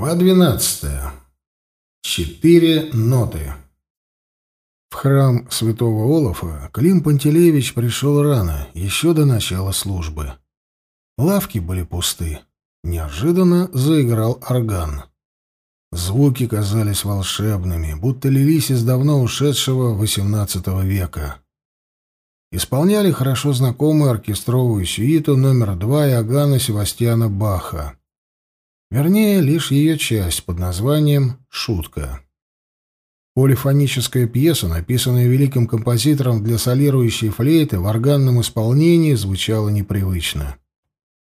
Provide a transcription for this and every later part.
Глава двенадцатая. Четыре ноты. В храм святого Олафа Клим Пантелеевич пришел рано, еще до начала службы. Лавки были пусты. Неожиданно заиграл орган. Звуки казались волшебными, будто лились из давно ушедшего XVIII века. Исполняли хорошо знакомую оркестровую сюиту номер два Иоганна Севастьяна Баха. Вернее, лишь ее часть под названием «Шутка». Полифоническая пьеса, написанная великим композитором для солирующей флейты, в органном исполнении звучала непривычно.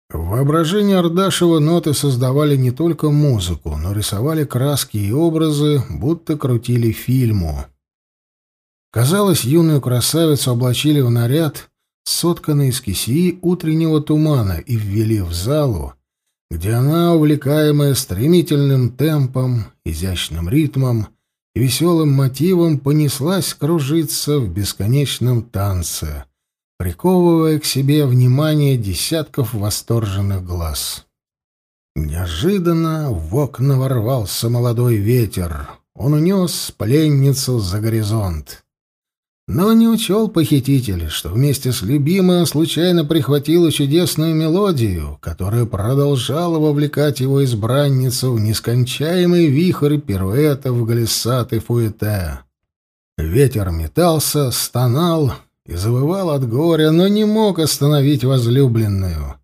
В воображении Ардашева ноты создавали не только музыку, но рисовали краски и образы, будто крутили фильму. Казалось, юную красавицу облачили в наряд, сотканный из кисии утреннего тумана, и ввели в залу, где она, увлекаемая стремительным темпом, изящным ритмом и веселым мотивом, понеслась кружиться в бесконечном танце, приковывая к себе внимание десятков восторженных глаз. Неожиданно в окна ворвался молодой ветер. Он унес пленницу за горизонт. Но не учел похититель, что вместе с любимой он случайно прихватил чудесную мелодию, которая продолжала вовлекать его избранницу в нескончаемый вихрь пируэтов, глиссат и фуэте. Ветер метался, стонал и завывал от горя, но не мог остановить возлюбленную.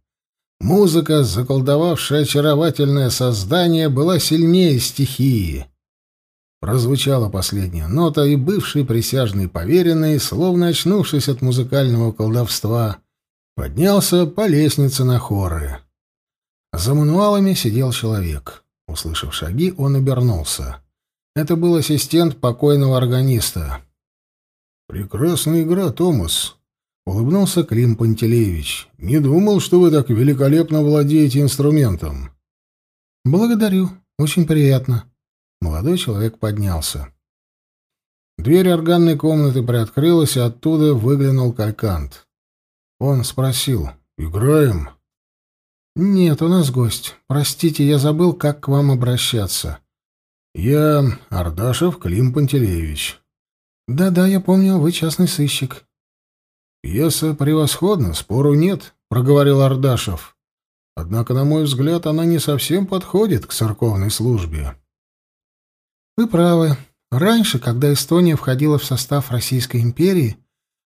Музыка, заколдовавшая очаровательное создание, была сильнее стихии — Прозвучала последняя нота, и бывший присяжный поверенный, словно очнувшись от музыкального колдовства, поднялся по лестнице на хоры. За мануалами сидел человек. Услышав шаги, он обернулся. Это был ассистент покойного органиста. «Прекрасная игра, Томас», — улыбнулся Клим Пантелеевич. «Не думал, что вы так великолепно владеете инструментом». «Благодарю. Очень приятно», Молодой человек поднялся. Дверь органной комнаты приоткрылась, и оттуда выглянул Калькант. Он спросил, «Играем?» «Нет, у нас гость. Простите, я забыл, как к вам обращаться». «Я Ардашев Клим Пантелеевич». «Да-да, я помню, вы частный сыщик». «Пьеса превосходна, спору нет», — проговорил Ардашев. «Однако, на мой взгляд, она не совсем подходит к церковной службе». Вы правы. Раньше, когда Эстония входила в состав Российской империи,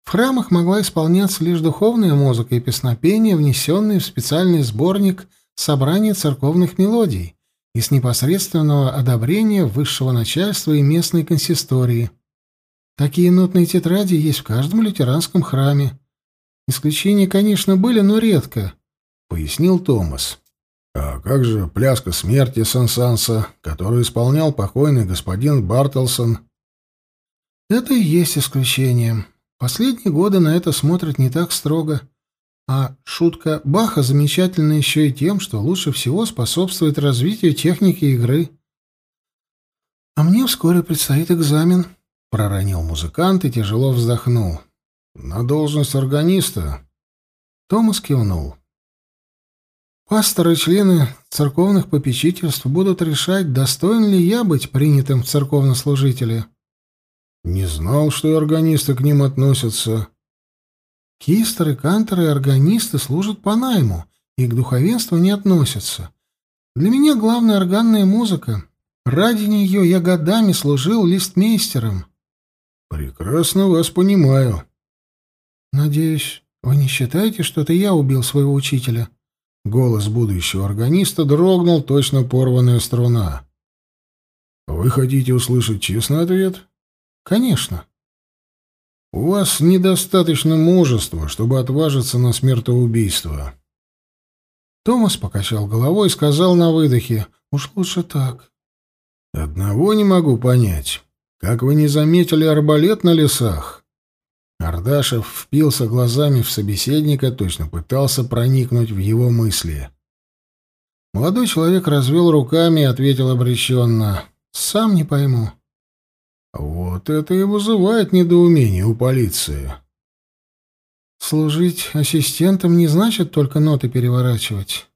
в храмах могла исполняться лишь духовная музыка и песнопения, внесенные в специальный сборник собрания церковных мелодий и с непосредственного одобрения высшего начальства и местной консистории. Такие нотные тетради есть в каждом лютеранском храме. Исключения, конечно, были, но редко, — пояснил Томас. А как же пляска смерти Сансанса, которую исполнял покойный господин Бартлсон? Это и есть исключение. Последние годы на это смотрят не так строго. А шутка Баха замечательна еще и тем, что лучше всего способствует развитию техники игры. «А мне вскоре предстоит экзамен», — проронил музыкант и тяжело вздохнул. «На должность органиста?» Томас кивнул. Пасторы и члены церковных попечительств будут решать, достоин ли я быть принятым в церковнослужители. Не знал, что и органисты к ним относятся. Кистеры, канторы и органисты служат по найму и к духовенству не относятся. Для меня главная органная музыка. Ради нее я годами служил листмейстером. Прекрасно вас понимаю. Надеюсь, вы не считаете, что это я убил своего учителя? Голос будущего органиста дрогнул, точно порванная струна. «Вы хотите услышать честный ответ?» «Конечно». «У вас недостаточно мужества, чтобы отважиться на смертоубийство». Томас покачал головой и сказал на выдохе, «Уж лучше так». «Одного не могу понять. Как вы не заметили арбалет на лесах?» Ардашев впился глазами в собеседника, точно пытался проникнуть в его мысли. Молодой человек развел руками и ответил обреченно. «Сам не пойму». «Вот это и вызывает недоумение у полиции». «Служить ассистентом не значит только ноты переворачивать».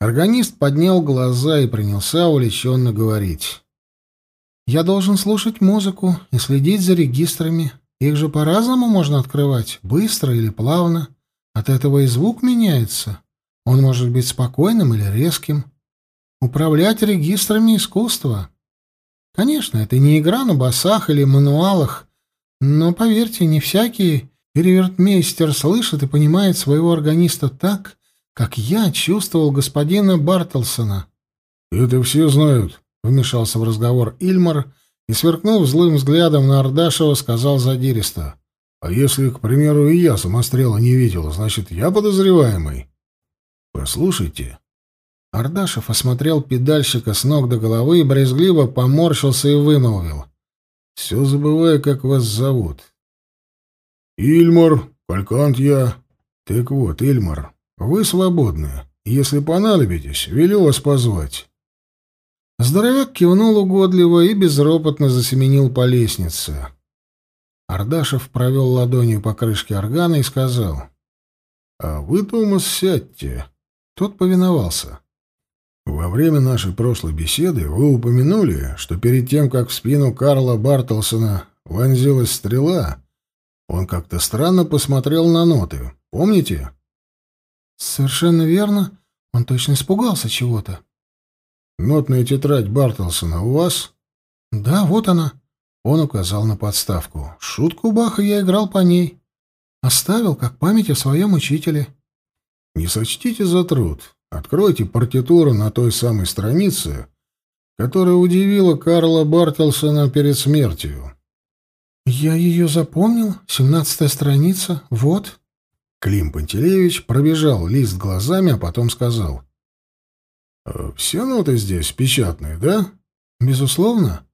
Органист поднял глаза и принялся увлеченно говорить. «Я должен слушать музыку и следить за регистрами. Их же по-разному можно открывать, быстро или плавно. От этого и звук меняется. Он может быть спокойным или резким. Управлять регистрами — искусство. Конечно, это не игра на басах или мануалах, но, поверьте, не всякий ревертмейстер слышит и понимает своего органиста так, как я чувствовал господина Бартлсона. «Это все знают», — вмешался в разговор Ильмар и, сверкнув злым взглядом на Ардашева, сказал задиристо. «А если, к примеру, и я самострела не видел, значит, я подозреваемый?» «Послушайте». Ардашев осмотрел педальщика с ног до головы и брезгливо поморщился и вымолвил. «Все забываю, как вас зовут». «Ильмар, Калькант я». «Так вот, Ильмар, вы свободны. Если понадобитесь, велю вас позвать». Здоровяк кивнул угодливо и безропотно засеменил по лестнице. Ардашев провел ладонью по крышке органа и сказал. «А вы, Томас, сядьте». Тот повиновался. «Во время нашей прошлой беседы вы упомянули, что перед тем, как в спину Карла Бартлсона вонзилась стрела, он как-то странно посмотрел на ноты. Помните?» «Совершенно верно. Он точно испугался чего-то». «Нотная тетрадь Бартлсона у вас?» «Да, вот она». Он указал на подставку. «Шутку Баха я играл по ней. Оставил, как память о своем учителе». «Не сочтите за труд. Откройте партитуру на той самой странице, которая удивила Карла Бартлсона перед смертью». «Я ее запомнил. Семнадцатая страница. Вот». Клим Пантелеевич пробежал лист глазами, а потом сказал. «Э, «Все ноты здесь печатные, да?» «Безусловно».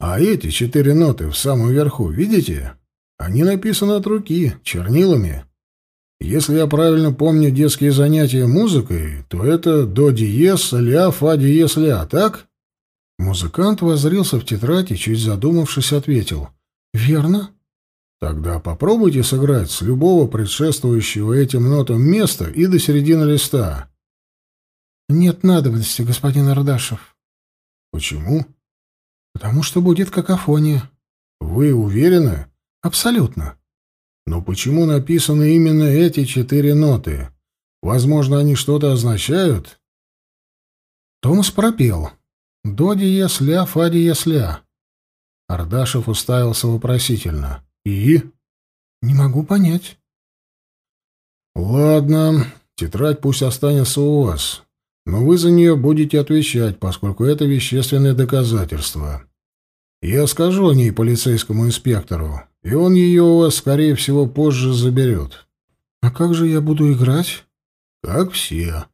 «А эти четыре ноты в самом верху, видите? Они написаны от руки, чернилами. Если я правильно помню детские занятия музыкой, то это до диез, ля, фа диез, ля, так?» Музыкант возрился в тетрадь и, чуть задумавшись, ответил. «Верно». Тогда попробуйте сыграть с любого предшествующего этим нотам места и до середины листа. Нет надобности, господин Ардашев. Почему? Потому что будет какофония. Вы уверены? Абсолютно. Но почему написаны именно эти четыре ноты? Возможно, они что-то означают? Томас пропел. До диез ля, фа диез ля. Ардашев уставился вопросительно. «И?» «Не могу понять». «Ладно, тетрадь пусть останется у вас, но вы за нее будете отвечать, поскольку это вещественное доказательство. Я скажу о ней полицейскому инспектору, и он ее у вас, скорее всего, позже заберет». «А как же я буду играть?» «Как все.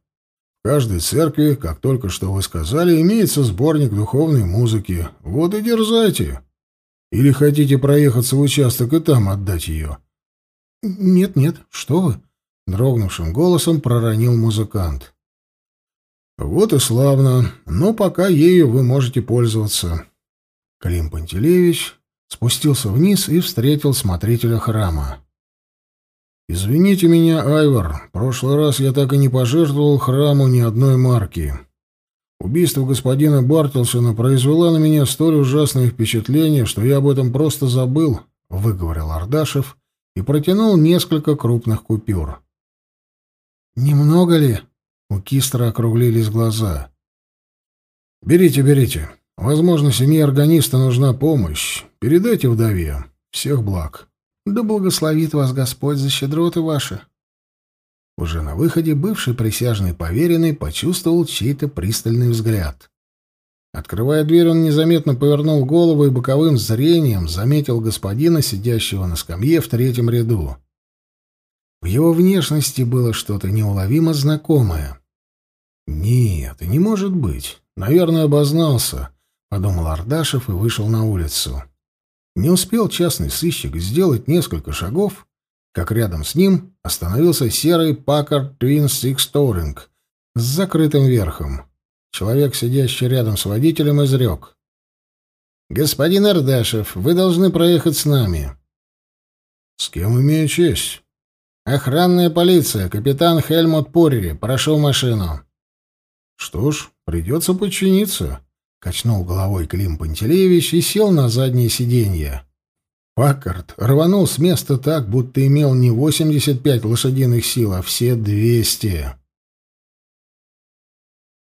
В каждой церкви, как только что вы сказали, имеется сборник духовной музыки. Вот и дерзайте». Или хотите проехаться в участок и там отдать ее?» «Нет-нет, что вы!» — дрогнувшим голосом проронил музыкант. «Вот и славно, но пока ею вы можете пользоваться». Клим Пантелеевич спустился вниз и встретил смотрителя храма. «Извините меня, Айвар, прошлый раз я так и не пожертвовал храму ни одной марки. Убийство господина Бартлсона произвело на меня столь ужасное впечатление, что я об этом просто забыл, — выговорил Ардашев и протянул несколько крупных купюр. «Немного ли?» — у Кистера округлились глаза. «Берите, берите. Возможно, семье органиста нужна помощь. Передайте вдове. Всех благ». «Да благословит вас Господь за щедроты ваши», уже на выходе бывший присяжный поверенный почувствовал чей-то пристальный взгляд. Открывая дверь, он незаметно повернул голову и боковым зрением заметил господина, сидящего на скамье в третьем ряду. В его внешности было что-то неуловимо знакомое. «Нет, не может быть. Наверное, обознался», — подумал Ардашев и вышел на улицу. Не успел частный сыщик сделать несколько шагов, как рядом с ним остановился серый Packard Twin Six Touring с закрытым верхом. Человек, сидящий рядом с водителем, изрек. «Господин Ардашев, вы должны проехать с нами». «С кем имею честь?» «Охранная полиция, капитан Хельмут Пурри. Прошу машину». Что ж, придется подчиниться, — качнул головой Клим Пантелеевич и сел на заднее сиденье. Паккарт рванул с места так, будто имел не 85 лошадиных сил, а все 200.